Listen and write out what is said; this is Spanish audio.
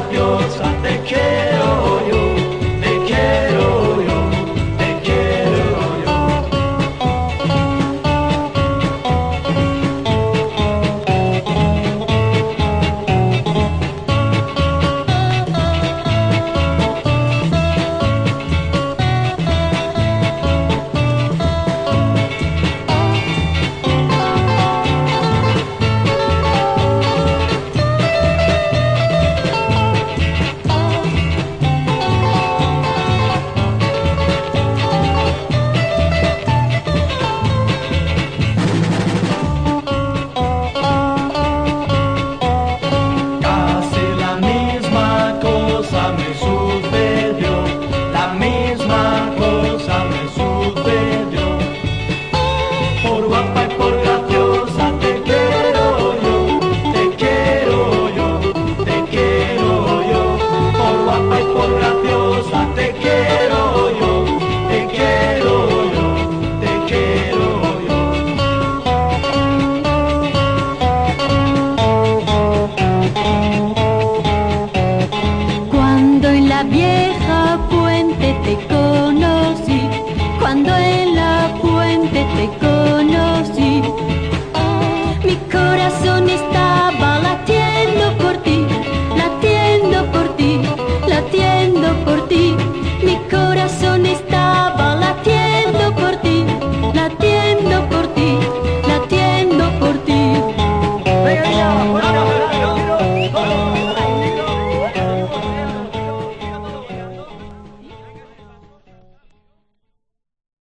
te conocí. Está